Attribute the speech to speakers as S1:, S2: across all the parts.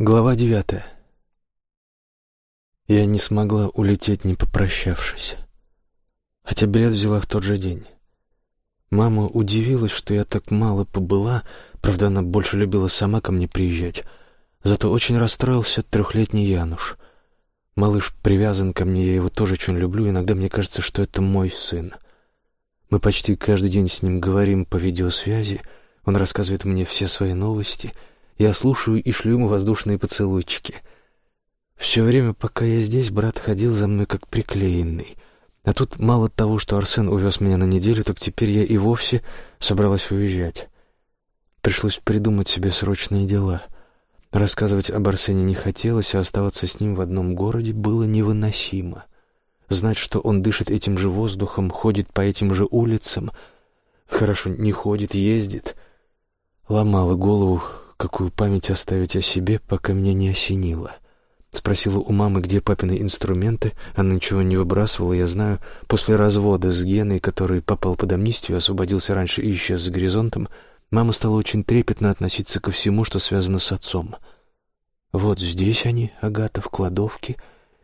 S1: Глава девятая. Я не смогла улететь, не попрощавшись. Хотя билет взяла в тот же день. Мама удивилась, что я так мало побыла, правда, она больше любила сама ко мне приезжать. Зато очень расстроился трехлетний Януш. Малыш привязан ко мне, я его тоже очень люблю, иногда мне кажется, что это мой сын. Мы почти каждый день с ним говорим по видеосвязи, он рассказывает мне все свои новости — я слушаю и шлю ему воздушные поцелуйчики. Все время, пока я здесь, брат ходил за мной как приклеенный. А тут мало того, что Арсен увез меня на неделю, так теперь я и вовсе собралась уезжать. Пришлось придумать себе срочные дела. Рассказывать об Арсене не хотелось, а оставаться с ним в одном городе было невыносимо. Знать, что он дышит этим же воздухом, ходит по этим же улицам, хорошо, не ходит, ездит, ломало голову, какую память оставить о себе, пока меня не осенило. Спросила у мамы, где папины инструменты. Она ничего не выбрасывала, я знаю. После развода с Геной, который попал под амнистию, освободился раньше и исчез за горизонтом, мама стала очень трепетно относиться ко всему, что связано с отцом. Вот здесь они, Агата, в кладовке.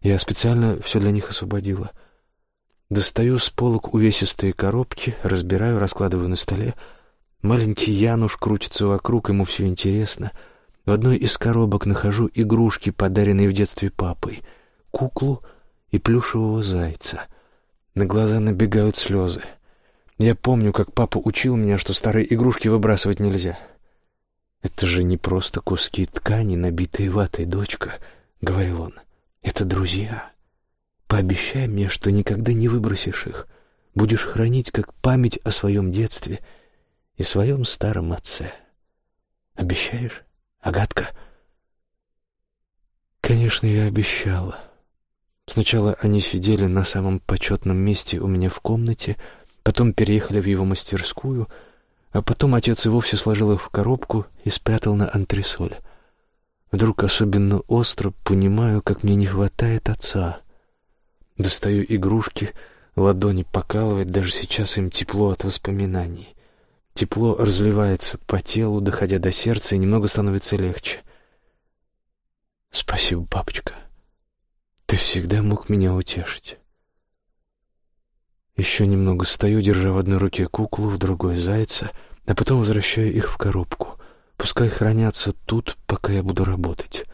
S1: Я специально все для них освободила. Достаю с полок увесистые коробки, разбираю, раскладываю на столе — Маленький Януш крутится вокруг, ему все интересно. В одной из коробок нахожу игрушки, подаренные в детстве папой, куклу и плюшевого зайца. На глаза набегают слезы. Я помню, как папа учил меня, что старые игрушки выбрасывать нельзя. «Это же не просто куски ткани, набитые ватой, дочка», — говорил он. «Это друзья. Пообещай мне, что никогда не выбросишь их. Будешь хранить как память о своем детстве — и своем старом отце. Обещаешь, Агатка?» Конечно, я обещала. Сначала они сидели на самом почетном месте у меня в комнате, потом переехали в его мастерскую, а потом отец и вовсе сложил их в коробку и спрятал на антресоль. Вдруг особенно остро понимаю, как мне не хватает отца. Достаю игрушки, ладони покалывает, даже сейчас им тепло от воспоминаний. Тепло разливается по телу, доходя до сердца, и немного становится легче. Спасибо, папочка. Ты всегда мог меня утешить. Еще немного стою, держа в одной руке куклу, в другой — зайца, а потом возвращаю их в коробку. Пускай хранятся тут, пока я буду работать.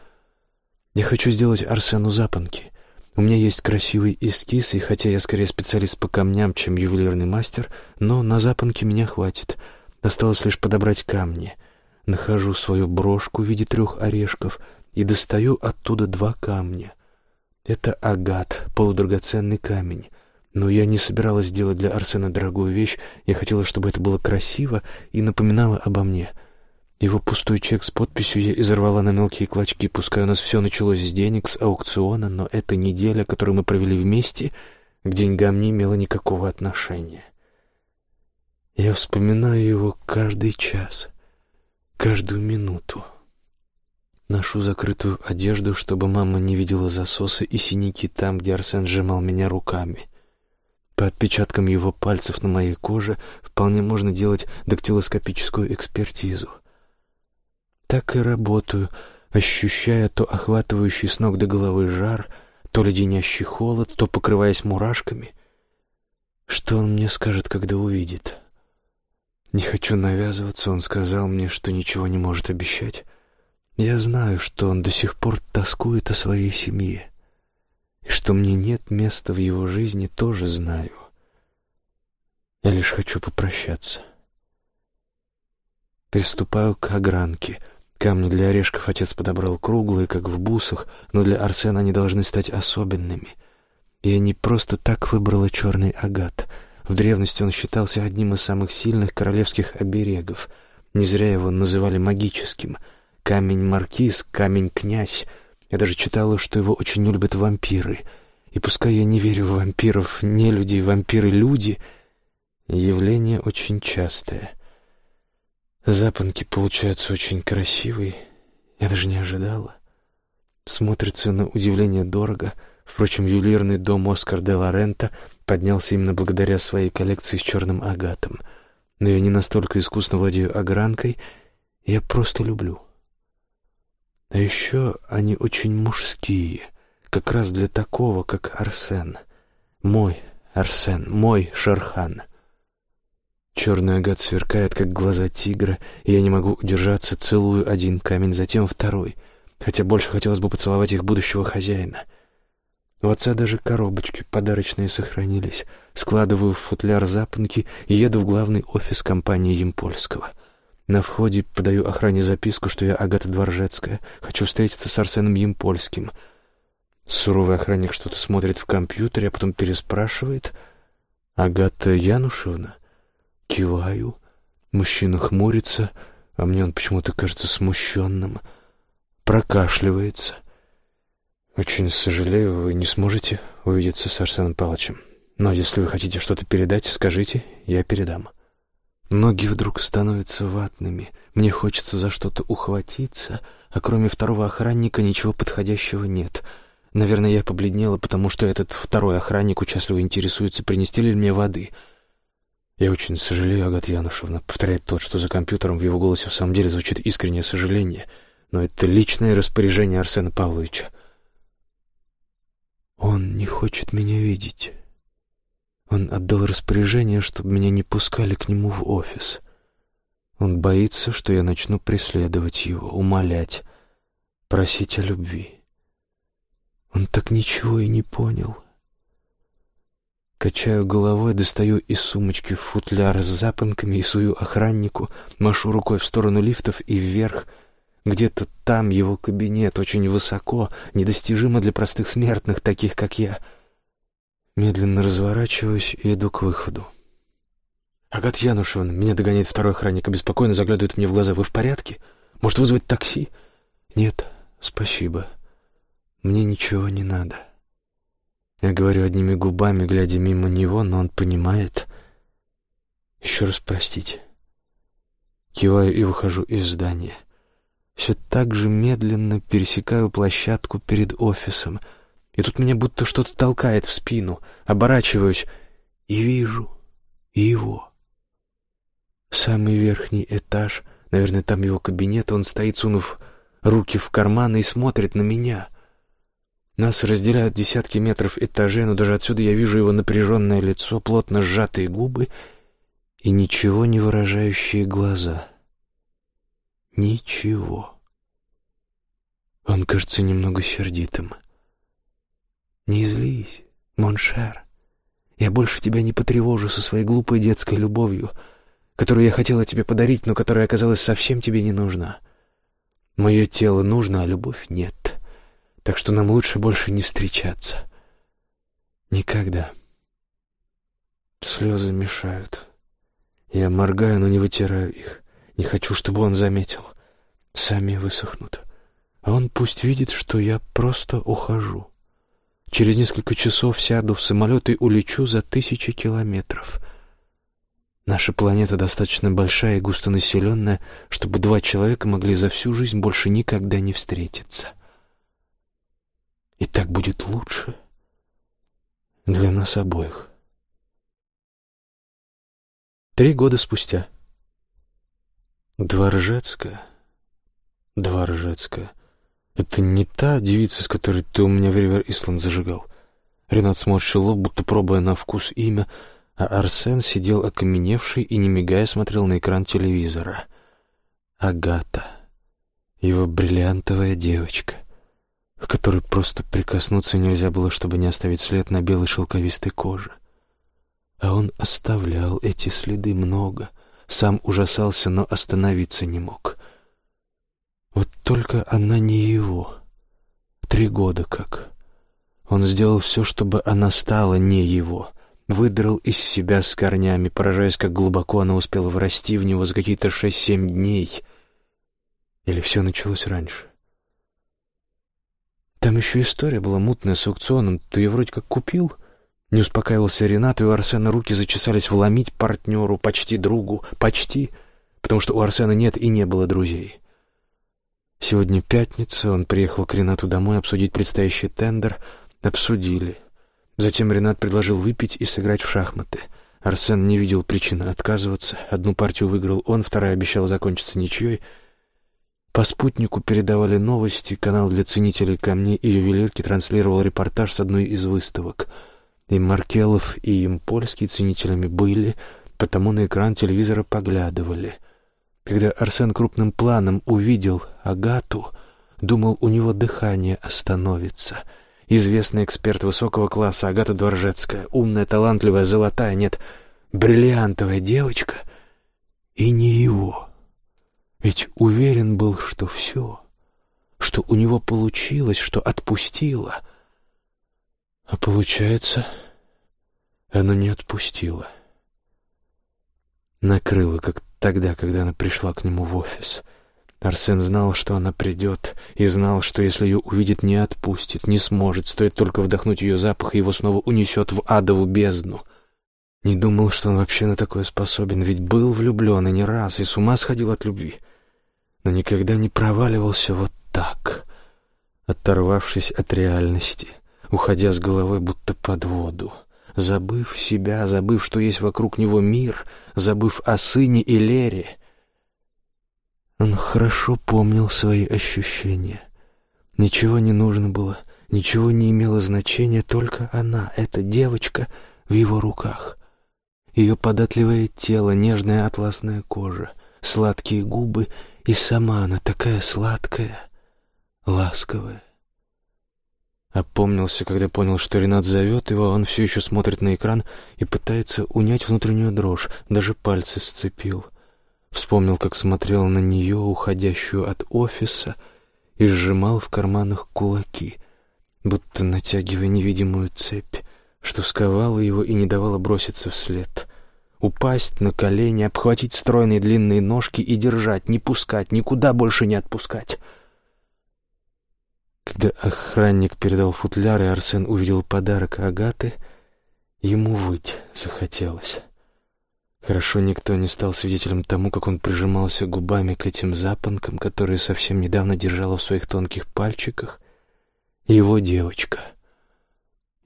S1: Я хочу сделать Арсену запонки. У меня есть красивый эскиз, и хотя я скорее специалист по камням, чем ювелирный мастер, но на запонки меня хватит. Осталось лишь подобрать камни. Нахожу свою брошку в виде трех орешков и достаю оттуда два камня. Это агат, полудрагоценный камень. Но я не собиралась делать для Арсена дорогую вещь. Я хотела, чтобы это было красиво и напоминало обо мне — его пустой чек с подписью я изорвала на мелкие клочки, пускай у нас все началось с денег, с аукциона, но эта неделя, которую мы провели вместе, к деньгам не имела никакого отношения. Я вспоминаю его каждый час, каждую минуту. Ношу закрытую одежду, чтобы мама не видела засосы и синяки там, где Арсен сжимал меня руками. По отпечаткам его пальцев на моей коже вполне можно делать дактилоскопическую экспертизу. Так и работаю, ощущая то охватывающий с ног до головы жар, то леденящий холод, то покрываясь мурашками. Что он мне скажет, когда увидит? Не хочу навязываться, он сказал мне, что ничего не может обещать. Я знаю, что он до сих пор тоскует о своей семье. И что мне нет места в его жизни, тоже знаю. Я лишь хочу попрощаться. Приступаю к огранке — Камни для орешков отец подобрал круглые, как в бусах, но для Арсена они должны стать особенными. Я не просто так выбрала черный агат. В древности он считался одним из самых сильных королевских оберегов. Не зря его называли магическим. Камень-маркиз, камень-князь. Я даже читала, что его очень не любят вампиры. И пускай я не верю в вампиров, не люди, вампиры-люди, явление очень частое — Запонки получаются очень красивые. Я даже не ожидала. Смотрится на удивление дорого. Впрочем, ювелирный дом Оскар де Лорента поднялся именно благодаря своей коллекции с черным агатом. Но я не настолько искусно владею огранкой, я просто люблю. А еще они очень мужские, как раз для такого, как Арсен. Мой Арсен, мой Шерхан. Черный агат сверкает, как глаза тигра, и я не могу удержаться, целую один камень, затем второй, хотя больше хотелось бы поцеловать их будущего хозяина. У отца даже коробочки подарочные сохранились. Складываю в футляр запонки и еду в главный офис компании Емпольского. На входе подаю охране записку, что я Агата Дворжецкая, хочу встретиться с Арсеном Емпольским. Суровый охранник что-то смотрит в компьютере, а потом переспрашивает. «Агата Янушевна?» Киваю. Мужчина хмурится, а мне он почему-то кажется смущенным. Прокашливается. «Очень сожалею, вы не сможете увидеться с Арсеном Павловичем. Но если вы хотите что-то передать, скажите, я передам». Ноги вдруг становятся ватными. Мне хочется за что-то ухватиться, а кроме второго охранника ничего подходящего нет. Наверное, я побледнела, потому что этот второй охранник участливо интересуется, принести ли мне воды — «Я очень сожалею, Агата Янушевна», — повторяет тот, что за компьютером в его голосе в самом деле звучит искреннее сожаление, но это личное распоряжение Арсена Павловича. «Он не хочет меня видеть. Он отдал распоряжение, чтобы меня не пускали к нему в офис. Он боится, что я начну преследовать его, умолять, просить о любви. Он так ничего и не понял». Качаю головой, достаю из сумочки футляр с запонками и сую охраннику, машу рукой в сторону лифтов и вверх. Где-то там его кабинет, очень высоко, недостижимо для простых смертных, таких как я. Медленно разворачиваюсь и иду к выходу. «Агат Янушевна, меня догоняет второй охранник, обеспокоенно заглядывает мне в глаза. Вы в порядке? Может, вызвать такси?» «Нет, спасибо. Мне ничего не надо». Я говорю одними губами, глядя мимо него, но он понимает. Еще раз простите. Киваю и выхожу из здания. Все так же медленно пересекаю площадку перед офисом. И тут меня будто что-то толкает в спину. Оборачиваюсь и вижу его. Самый верхний этаж, наверное, там его кабинет, он стоит, сунув руки в карманы и смотрит на меня — нас разделяют десятки метров этажей, но даже отсюда я вижу его напряженное лицо, плотно сжатые губы и ничего не выражающие глаза. Ничего. Он кажется немного сердитым. «Не злись, mon cher. Я больше тебя не потревожу со своей глупой детской любовью, которую я хотела тебе подарить, но которая оказалась совсем тебе не нужна. Мое тело нужно, а любовь нет так что нам лучше больше не встречаться. Никогда. Слезы мешают. Я моргаю, но не вытираю их. Не хочу, чтобы он заметил. Сами высохнут. А он пусть видит, что я просто ухожу. Через несколько часов сяду в самолет и улечу за тысячи километров. Наша планета достаточно большая и густонаселенная, чтобы два человека могли за всю жизнь больше никогда не встретиться. И так будет лучше для нас обоих. Три года спустя. Дворжецкая. Дворжецкая. Это не та девица, с которой ты у меня в Ривер Исланд зажигал. Ренат сморщил лоб, будто пробуя на вкус имя, а Арсен сидел окаменевший и, не мигая, смотрел на экран телевизора. Агата. Его бриллиантовая девочка — к которой просто прикоснуться нельзя было, чтобы не оставить след на белой шелковистой коже. А он оставлял эти следы много, сам ужасался, но остановиться не мог. Вот только она не его. Три года как. Он сделал все, чтобы она стала не его. Выдрал из себя с корнями, поражаясь, как глубоко она успела врасти в него за какие-то шесть-семь дней. Или все началось раньше? Там еще история была мутная с аукционом. Ты ее вроде как купил?» Не успокаивался Ренат, и у Арсена руки зачесались вломить партнеру, почти другу, почти, потому что у Арсена нет и не было друзей. Сегодня пятница, он приехал к Ренату домой обсудить предстоящий тендер. Обсудили. Затем Ренат предложил выпить и сыграть в шахматы. Арсен не видел причины отказываться. Одну партию выиграл он, вторая обещала закончиться ничьей. По спутнику передавали новости, канал для ценителей камней и ювелирки транслировал репортаж с одной из выставок. И Маркелов, и им польские ценителями были, потому на экран телевизора поглядывали. Когда Арсен крупным планом увидел Агату, думал, у него дыхание остановится. Известный эксперт высокого класса Агата Дворжецкая, умная, талантливая, золотая, нет, бриллиантовая девочка, и не его. Ведь уверен был, что все, что у него получилось, что отпустило. А получается, оно не отпустило. Накрыло, как тогда, когда она пришла к нему в офис. Арсен знал, что она придет, и знал, что если ее увидит, не отпустит, не сможет, стоит только вдохнуть ее запах, и его снова унесет в адову бездну. Не думал, что он вообще на такое способен, ведь был влюблен и не раз, и с ума сходил от любви но никогда не проваливался вот так, оторвавшись от реальности, уходя с головой будто под воду, забыв себя, забыв, что есть вокруг него мир, забыв о сыне и Лере. Он хорошо помнил свои ощущения. Ничего не нужно было, ничего не имело значения, только она, эта девочка в его руках. Ее податливое тело, нежная атласная кожа, сладкие губы и сама она такая сладкая, ласковая. Опомнился, когда понял, что Ренат зовет его, он все еще смотрит на экран и пытается унять внутреннюю дрожь, даже пальцы сцепил. Вспомнил, как смотрел на нее, уходящую от офиса, и сжимал в карманах кулаки, будто натягивая невидимую цепь, что сковала его и не давала броситься вслед упасть на колени, обхватить стройные длинные ножки и держать, не пускать, никуда больше не отпускать. Когда охранник передал футляр, и Арсен увидел подарок Агаты, ему выть захотелось. Хорошо никто не стал свидетелем тому, как он прижимался губами к этим запонкам, которые совсем недавно держала в своих тонких пальчиках. Его девочка.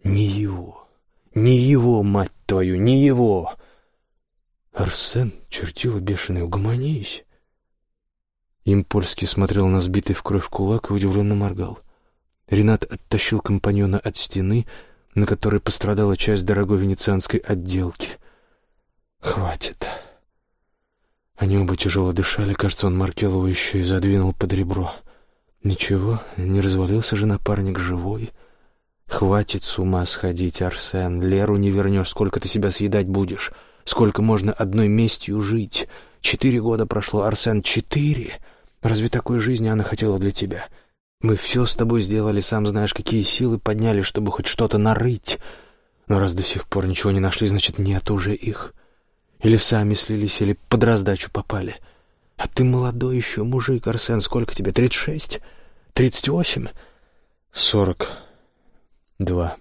S1: Не его. Не его, мать твою, не его. «Арсен, чертила бешеный, угомонись!» Импольский смотрел на сбитый в кровь кулак и удивленно моргал. Ренат оттащил компаньона от стены, на которой пострадала часть дорогой венецианской отделки. «Хватит!» Они оба тяжело дышали, кажется, он Маркелову еще и задвинул под ребро. «Ничего, не развалился же напарник живой!» «Хватит с ума сходить, Арсен, Леру не вернешь, сколько ты себя съедать будешь!» Сколько можно одной местью жить? Четыре года прошло, Арсен, четыре? Разве такой жизни она хотела для тебя? Мы все с тобой сделали, сам знаешь, какие силы подняли, чтобы хоть что-то нарыть. Но раз до сих пор ничего не нашли, значит, нет уже их. Или сами слились, или под раздачу попали. А ты молодой еще мужик, Арсен, сколько тебе, тридцать шесть? Тридцать восемь? Сорок два.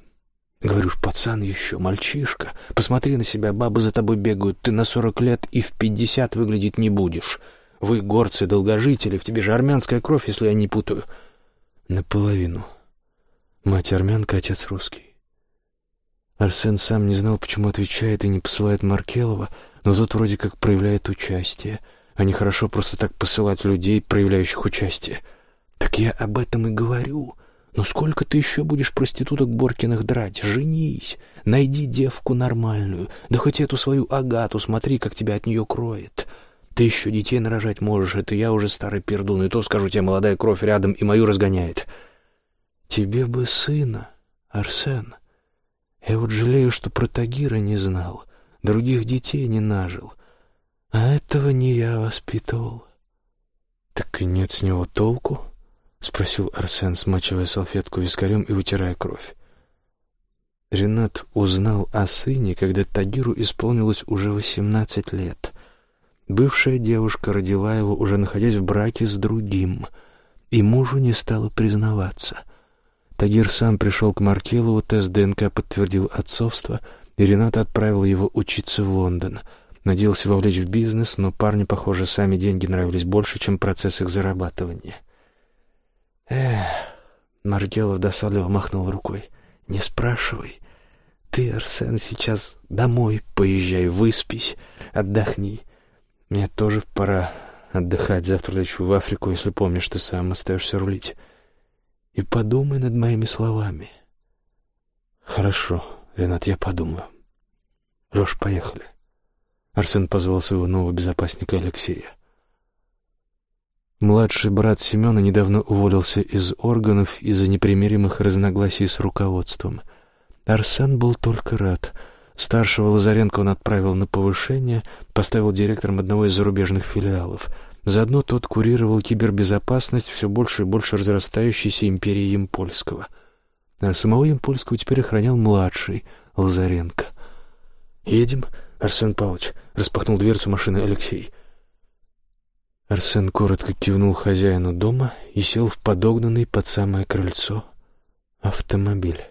S1: Говорю ж, пацан еще, мальчишка. Посмотри на себя, бабы за тобой бегают. Ты на сорок лет и в пятьдесят выглядеть не будешь. Вы, горцы, долгожители, в тебе же армянская кровь, если я не путаю. Наполовину. Мать армянка, отец русский. Арсен сам не знал, почему отвечает и не посылает Маркелова, но тот вроде как проявляет участие. А нехорошо просто так посылать людей, проявляющих участие. Так я об этом и говорю. Но сколько ты еще будешь проституток Боркиных драть? Женись, найди девку нормальную, да хоть эту свою Агату, смотри, как тебя от нее кроет. Ты еще детей нарожать можешь, это я уже старый пердун, и то, скажу тебе, молодая кровь рядом и мою разгоняет. Тебе бы сына, Арсен. Я вот жалею, что про Тагира не знал, других детей не нажил. А этого не я воспитывал. Так и нет с него толку. — спросил Арсен, смачивая салфетку вискарем и вытирая кровь. Ренат узнал о сыне, когда Тагиру исполнилось уже восемнадцать лет. Бывшая девушка родила его, уже находясь в браке с другим, и мужу не стала признаваться. Тагир сам пришел к Маркелову, тест ДНК подтвердил отцовство, и Ренат отправил его учиться в Лондон. Надеялся вовлечь в бизнес, но парню, похоже, сами деньги нравились больше, чем процесс их зарабатывания. Эх, Маргелов досадливо махнул рукой. Не спрашивай. Ты, Арсен, сейчас домой поезжай, выспись, отдохни. Мне тоже пора отдыхать. Завтра лечу в Африку, если помнишь, ты сам остаешься рулить. И подумай над моими словами. Хорошо, Ренат, я подумаю. Леш, поехали. Арсен позвал своего нового безопасника Алексея. Младший брат Семена недавно уволился из органов из-за непримиримых разногласий с руководством. Арсен был только рад. Старшего Лазаренко он отправил на повышение, поставил директором одного из зарубежных филиалов. Заодно тот курировал кибербезопасность все больше и больше разрастающейся империи Емпольского. А самого Емпольского теперь охранял младший Лазаренко. «Едем, Арсен Павлович», — распахнул дверцу машины Алексей. Арсен коротко кивнул хозяину дома и сел в подогнанный под самое крыльцо автомобиль.